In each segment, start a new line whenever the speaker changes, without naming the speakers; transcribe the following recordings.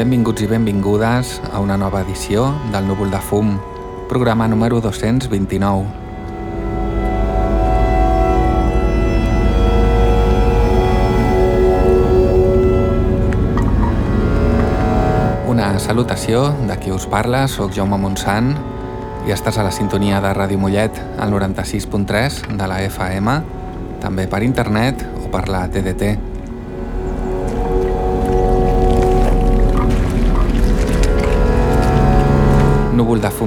benvinguts i benvingudes a una nova edició del Núvol de Fum, programa número 229. Una salutació de qui us parla, sóc Jaume Montsant i estàs a la sintonia de Ràdio Mollet al 96.3 de la FM, també per internet o per la TDT.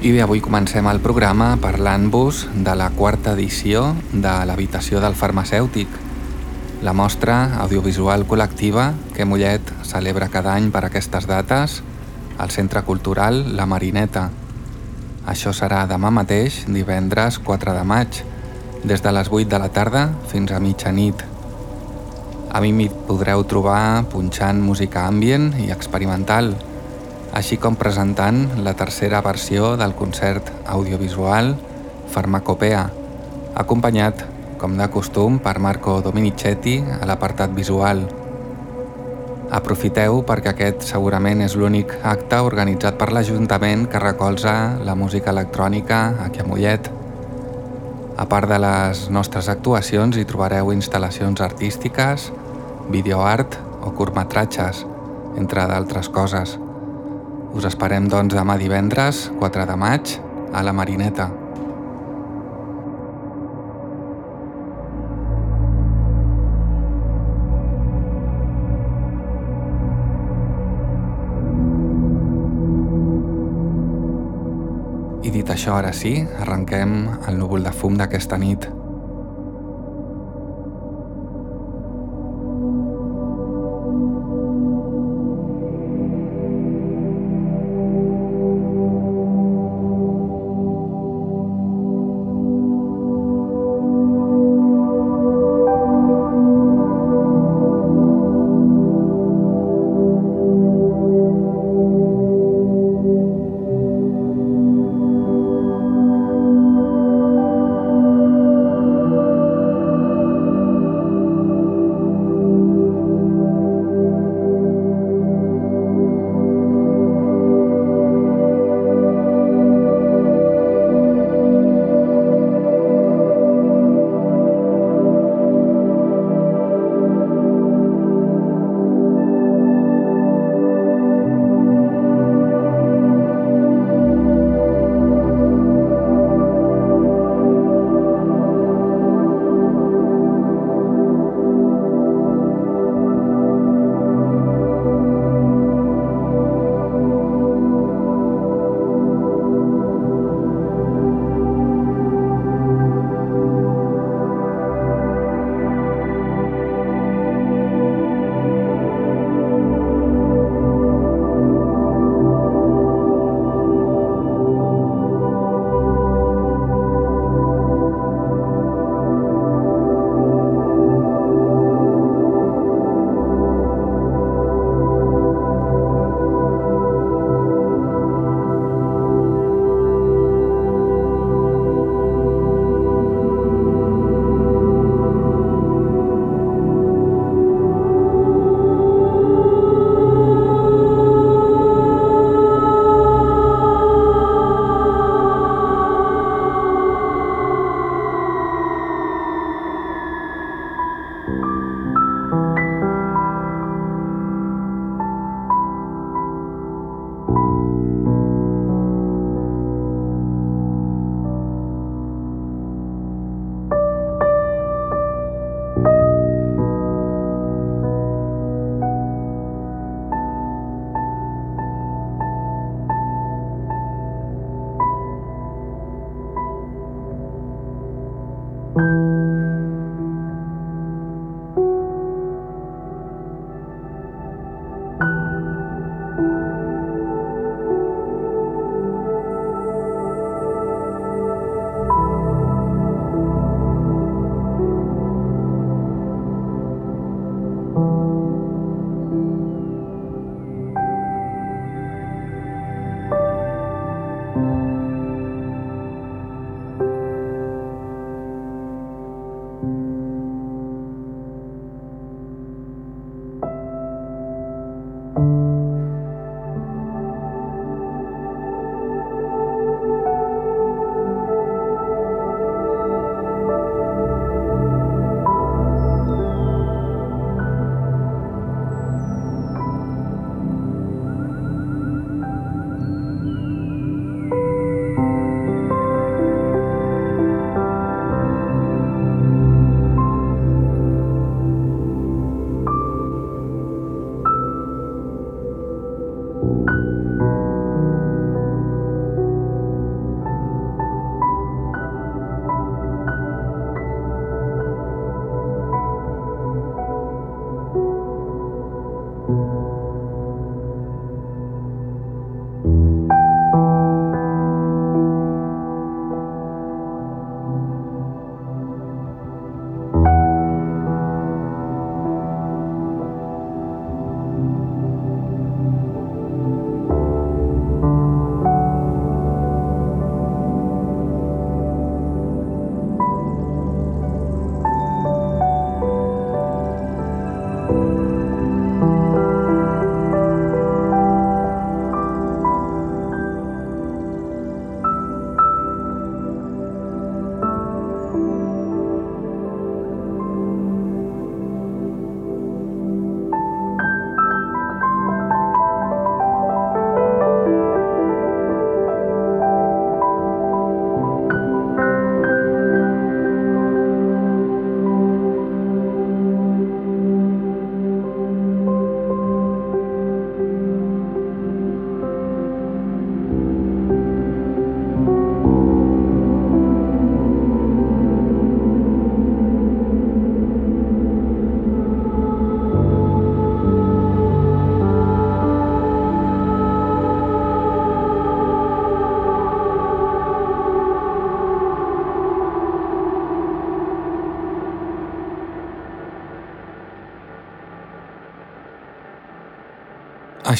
I bé, avui comencem el programa parlant-vos de la quarta edició de l'Habitació del Farmacèutic, la mostra audiovisual col·lectiva que Mollet celebra cada any per aquestes dates al Centre Cultural La Marineta. Això serà demà mateix, divendres 4 de maig, des de les 8 de la tarda fins a mitjanit. A mi m'hi podreu trobar punxant música ambient i experimental, així com presentant la tercera versió del concert audiovisual Farmacopea, acompanyat, com de costum, per Marco Dominicetti a l'apartat visual. Aprofiteu perquè aquest segurament és l'únic acte organitzat per l'Ajuntament que recolza la música electrònica aquí a Mollet. A part de les nostres actuacions hi trobareu instal·lacions artístiques, videoart o curtmetratges, entre d'altres coses. Us esperem doncs demà divendres, 4 de maig, a la Marineta. I dit això, ara sí, arrenquem el núvol de fum d'aquesta nit.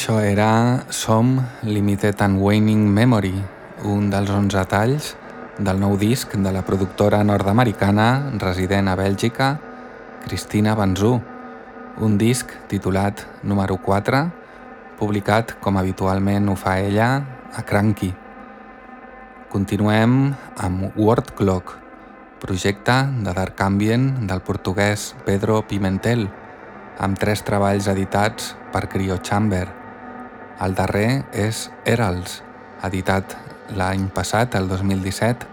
Això era Som Limited and Waning Memory, un dels 11 talls del nou disc de la productora nord-americana resident a Bèlgica, Cristina Banzú, un disc titulat número 4, publicat com habitualment ho fa ella a Cranky. Continuem amb Word Clock, projecte de Dark Ambient del portuguès Pedro Pimentel, amb tres treballs editats per Cryo Chamber. El darrer és Herals, editat l'any passat, el 2017,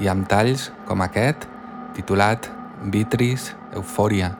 i amb talls com aquest, titulat Vitris Eufòria.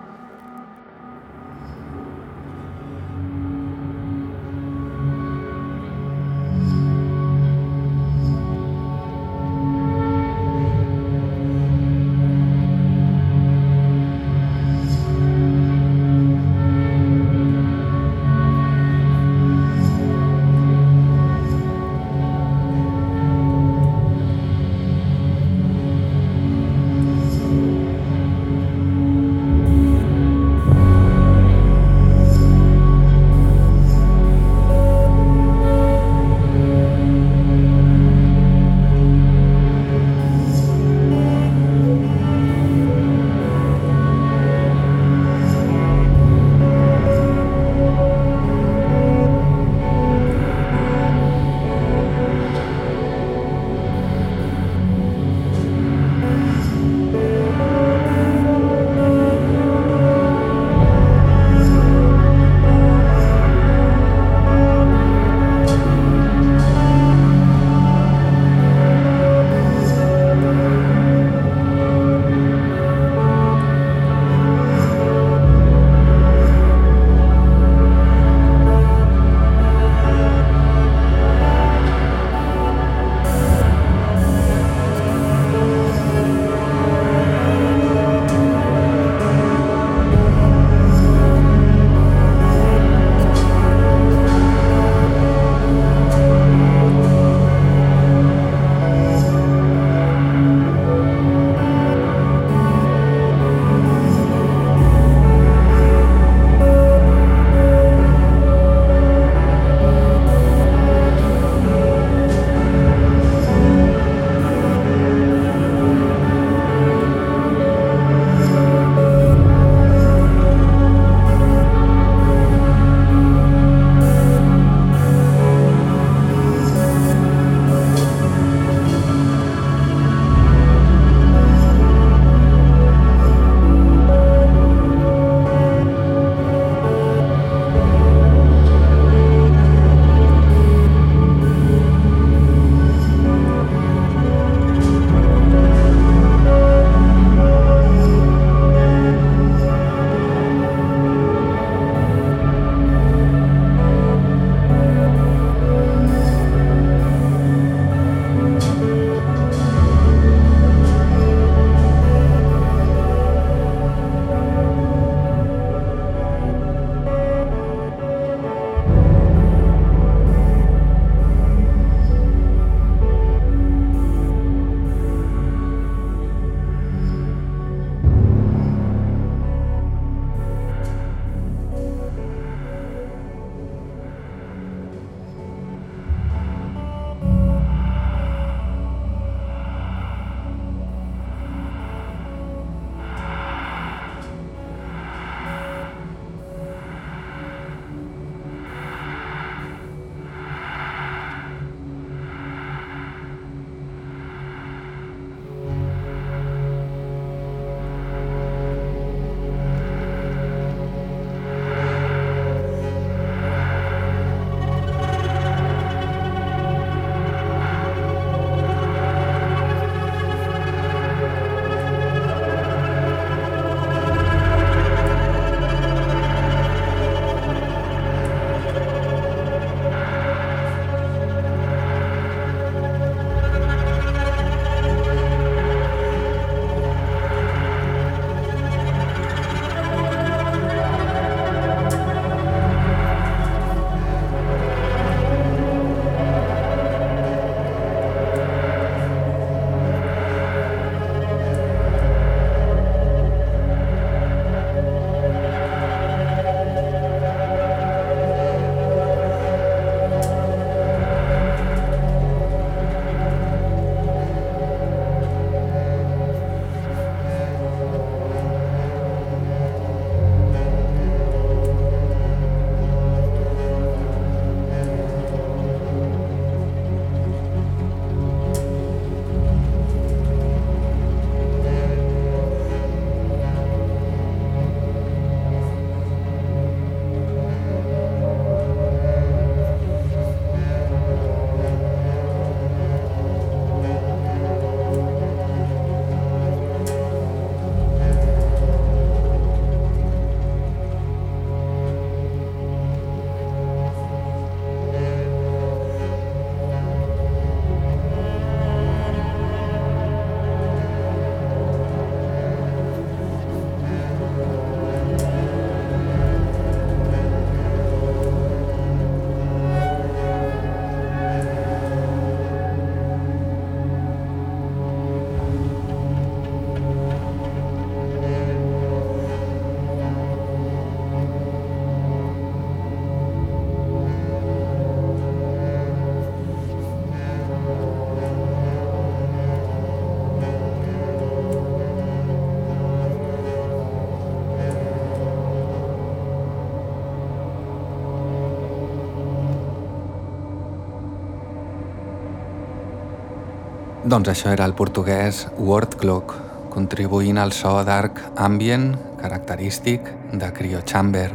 Doncs això era el portuguès Word Clock, contribuint al so dark ambient característic de Cryo Chamber.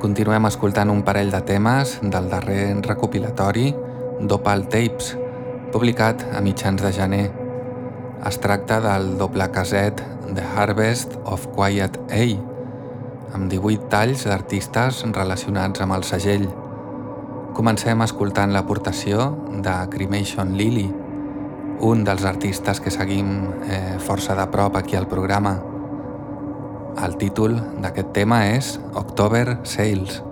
Continuem escoltant un parell de temes del darrer recopilatori Dopal Tapes, publicat a mitjans de gener. Es tracta del doble caset The Harvest of Quiet A, amb 18 talls d'artistes relacionats amb el segell. Comencem escoltant l'aportació de Cremation Lily, un dels artistes que seguim eh, força de prop aquí al programa. El títol d'aquest tema és October Sales.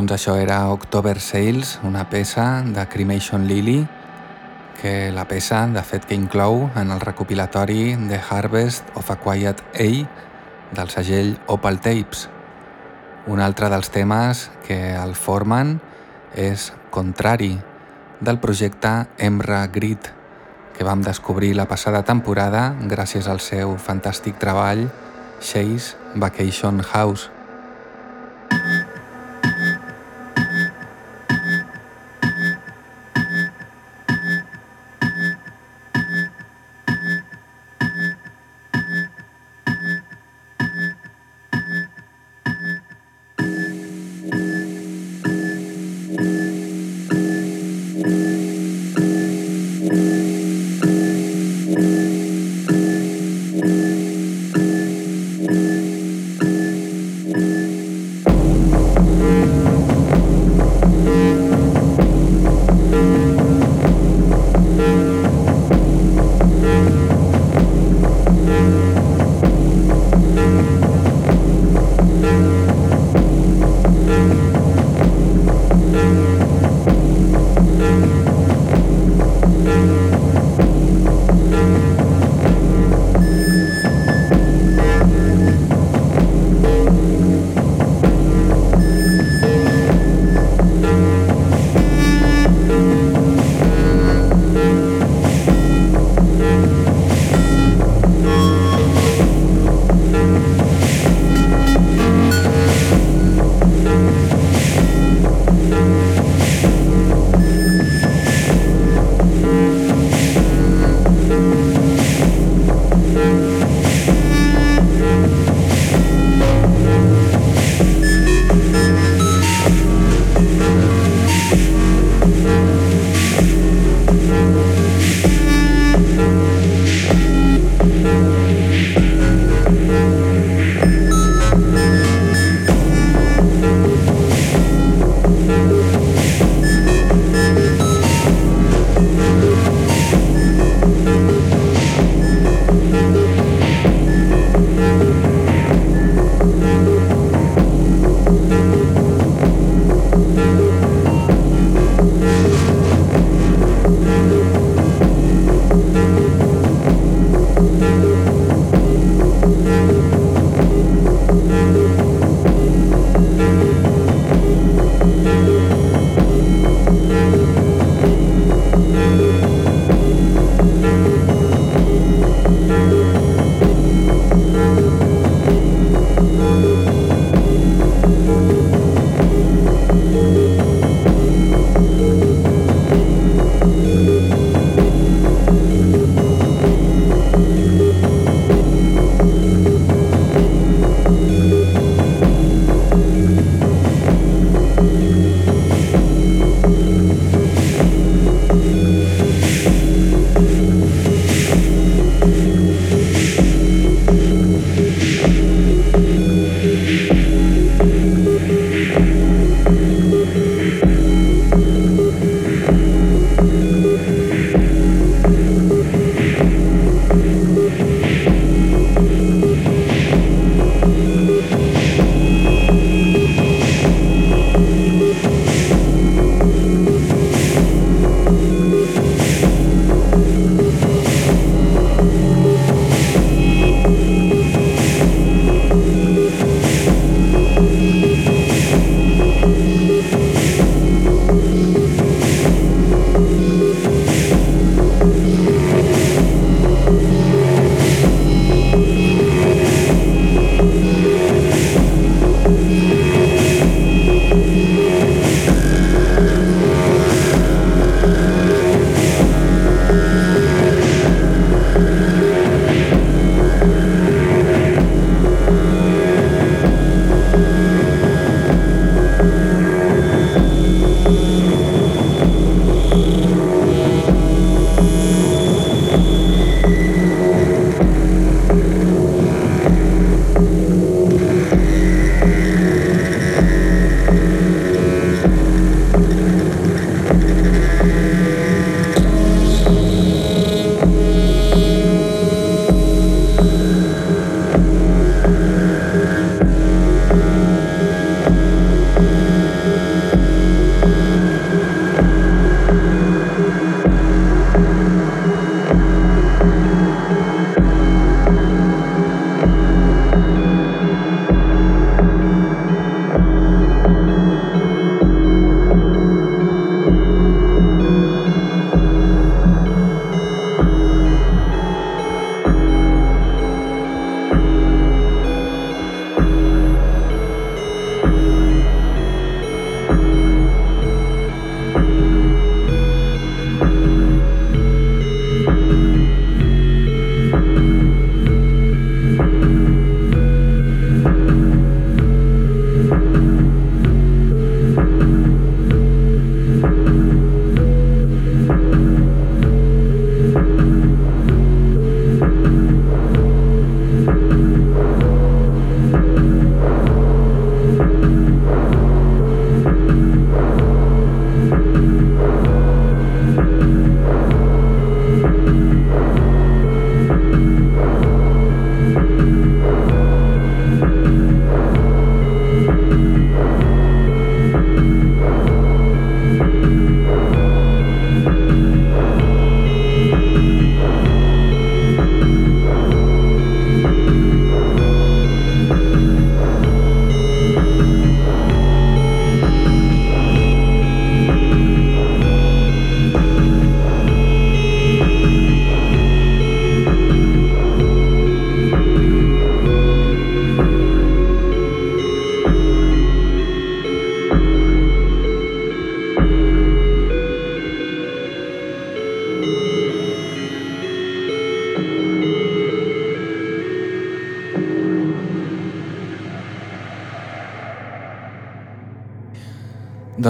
Doncs això era October Sales, una peça de Cremation Lily, que la peça, de fet, que inclou en el recopilatori The Harvest of a Quiet A del segell Opal Tapes. Un altre dels temes que el formen és Contrari, del projecte Emra Grit, que vam descobrir la passada temporada gràcies al seu fantàstic treball Chase Vacation House.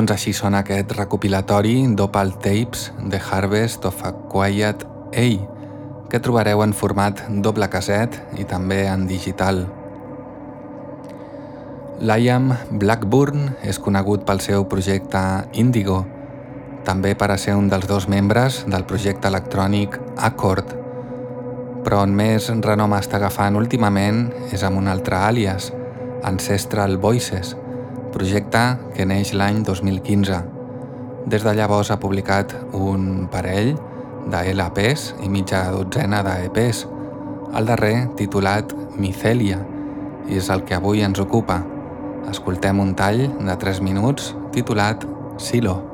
Doncs així són aquest recopilatori Dopal Tapes The Harvest of a Quiet A, que trobareu en format doble caset i també en digital. Liam Blackburn és conegut pel seu projecte Indigo, també per a ser un dels dos membres del projecte electrònic Accord, però on més renom està agafant últimament és amb un altre àlies, Ancestral Voices, projecte que neix l'any 2015. Des de llavors ha publicat un parell de LPs i mitja dotzena d'EPs, el darrer titulat Micelia, i és el que avui ens ocupa. Escoltem un tall de 3 minuts titulat Silo.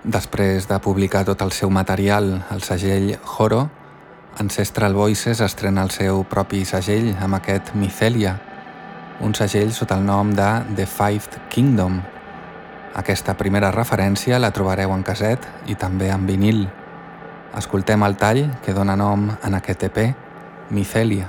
Després de publicar tot el seu material al segell Horo, Ancestral Voices estrena el seu propi segell amb aquest Micelia, un segell sota el nom de The Fifth Kingdom. Aquesta primera referència la trobareu en caset i també en vinil. Escoltem el tall que dona nom en aquest EP, Micelia.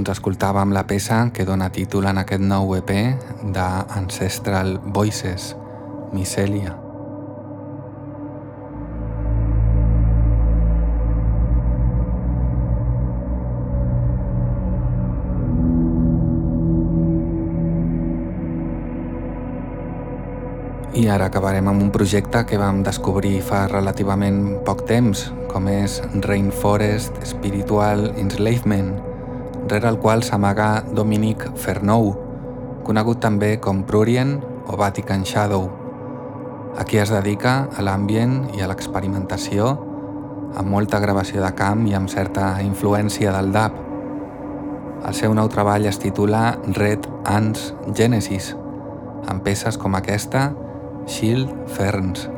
Doncs escoltàvem la peça que dona títol en aquest nou EP d'Ancestral Voices, Micèlia. I ara acabarem amb un projecte que vam descobrir fa relativament poc temps, com és Rainforest Spiritual Enslavement, rere el qual s'amaga Dominic Fernou, conegut també com Prurient o Vatican Shadow. Aquí es dedica a l'ambient i a l'experimentació, amb molta gravació de camp i amb certa influència del dub. El seu nou treball es titula Red Ants Genesis, amb peces com aquesta Shield Ferns.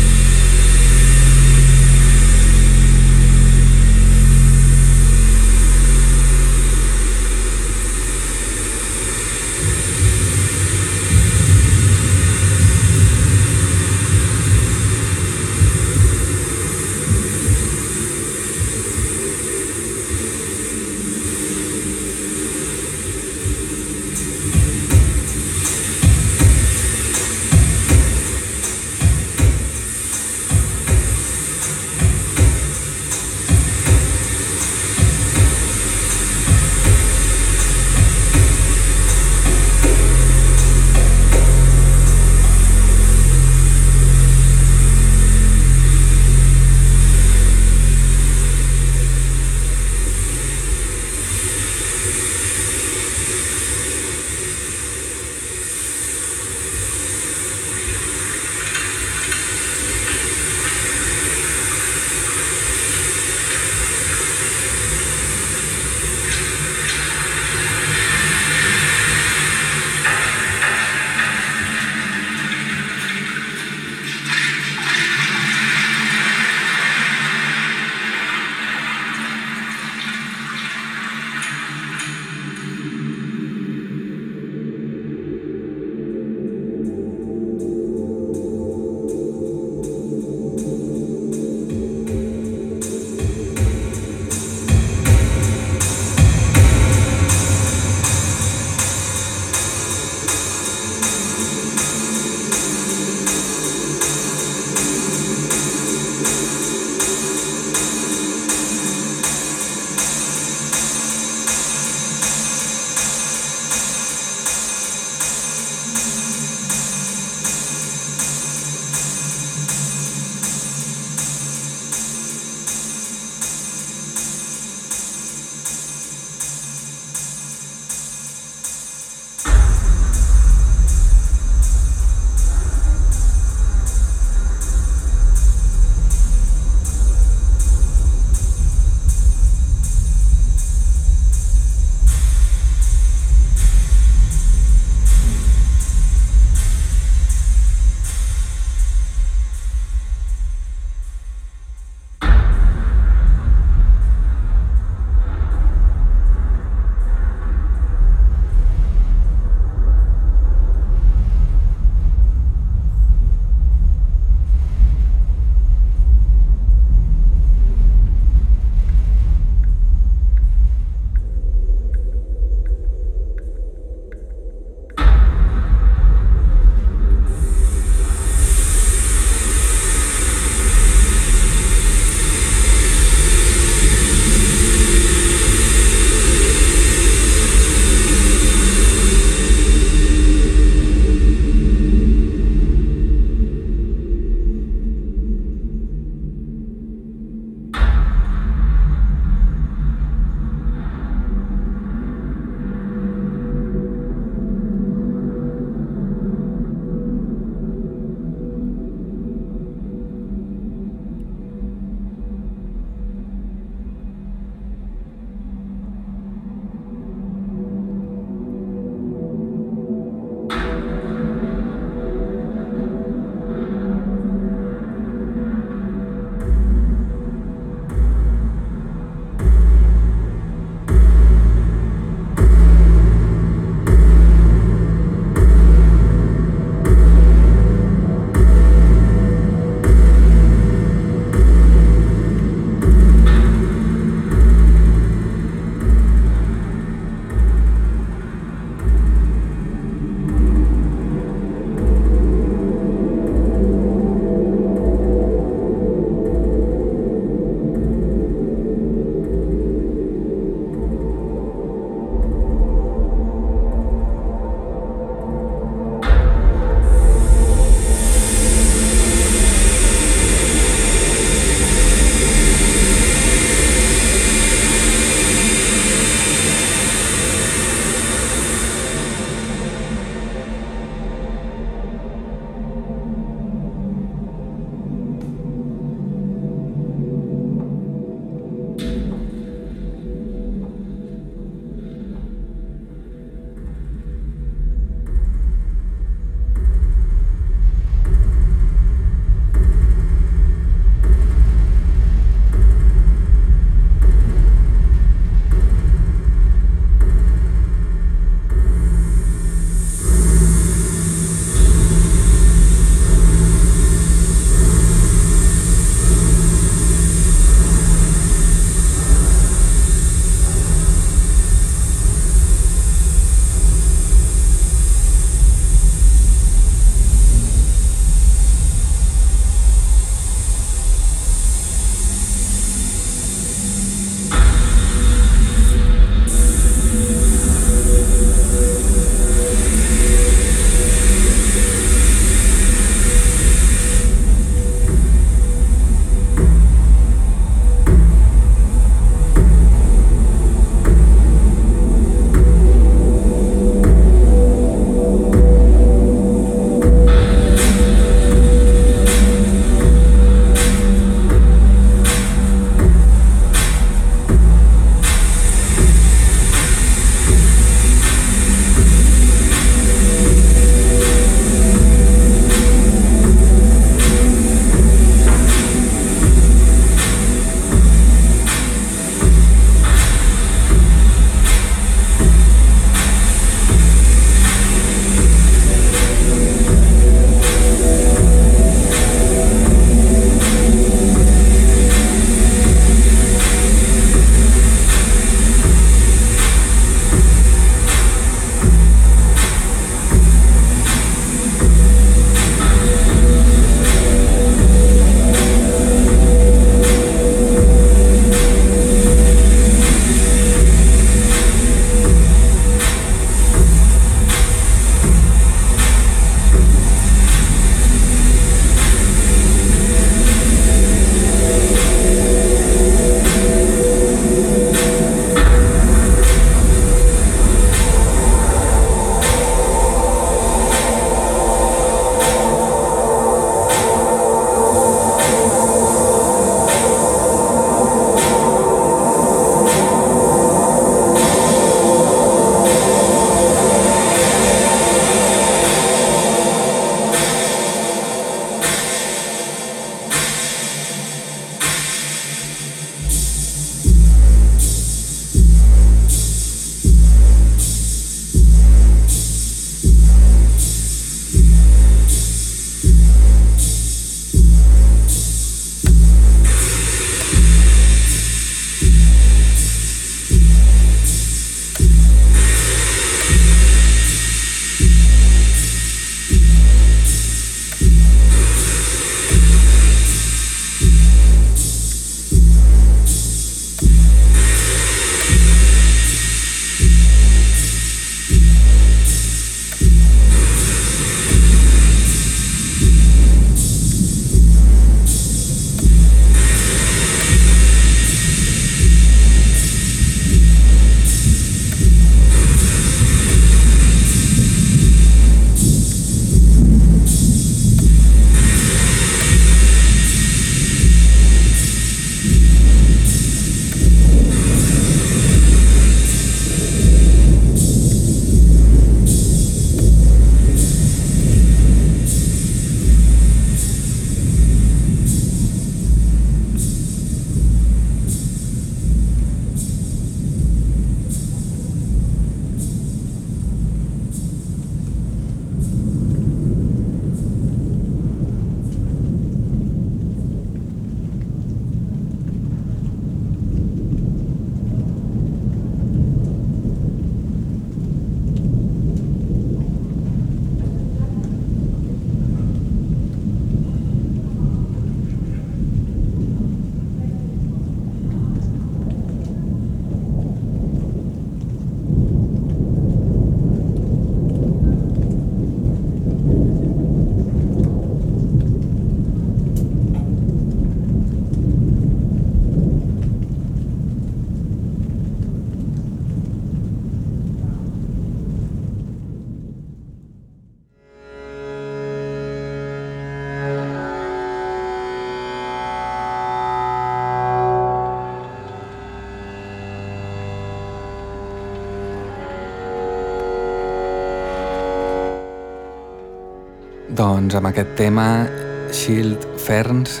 Doncs amb aquest tema Shield Ferns,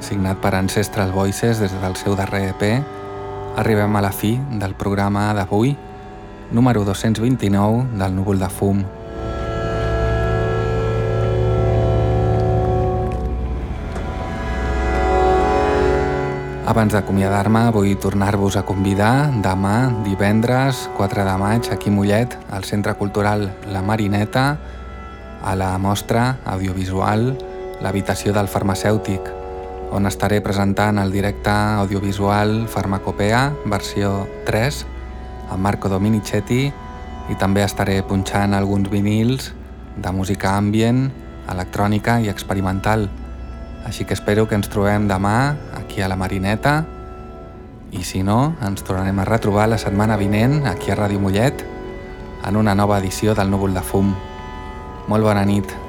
signat per Ancestral Voices des del seu darrer EP, arribem a la fi del programa d'avui, número 229 del Núvol de Fum. Abans d'acomiadar-me vull tornar-vos a convidar demà, divendres 4 de maig, aquí Mollet, al Centre Cultural La Marineta, a la mostra audiovisual L'habitació del farmacèutic, on estaré presentant el directe audiovisual Farmacopea, versió 3, amb Marco Dominicetti, i també estaré punxant alguns vinils de música ambient, electrònica i experimental. Així que espero que ens trobem demà aquí a la Marineta i si no, ens tornarem a retrobar la setmana vinent aquí a Ràdio Mollet en una nova edició del Núvol de Fum. Molt bona nit.